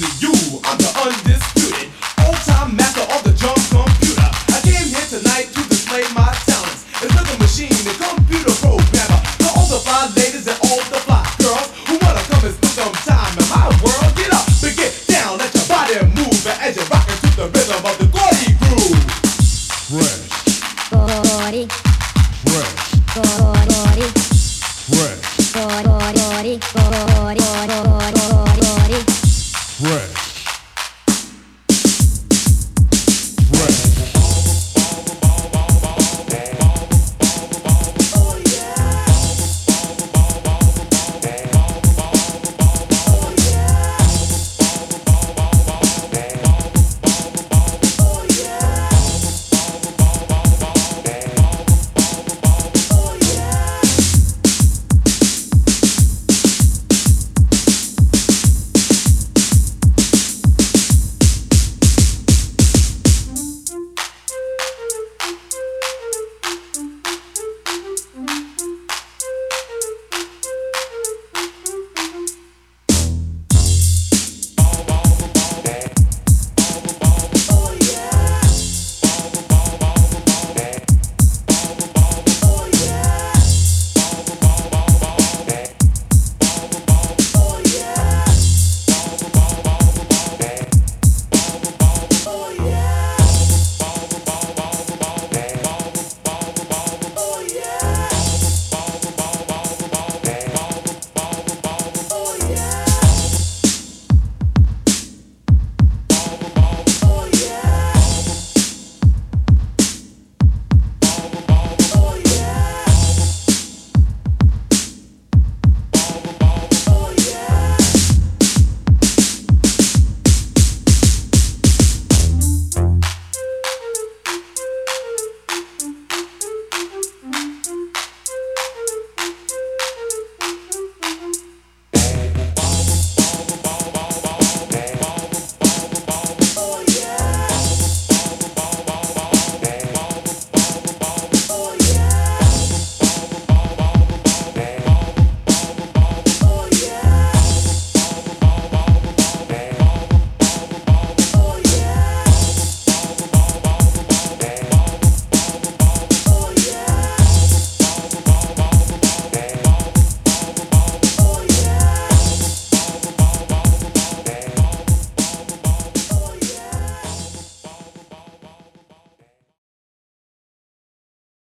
to you. I'm the undisputed, all-time master of the jump computer. I came here tonight to display my.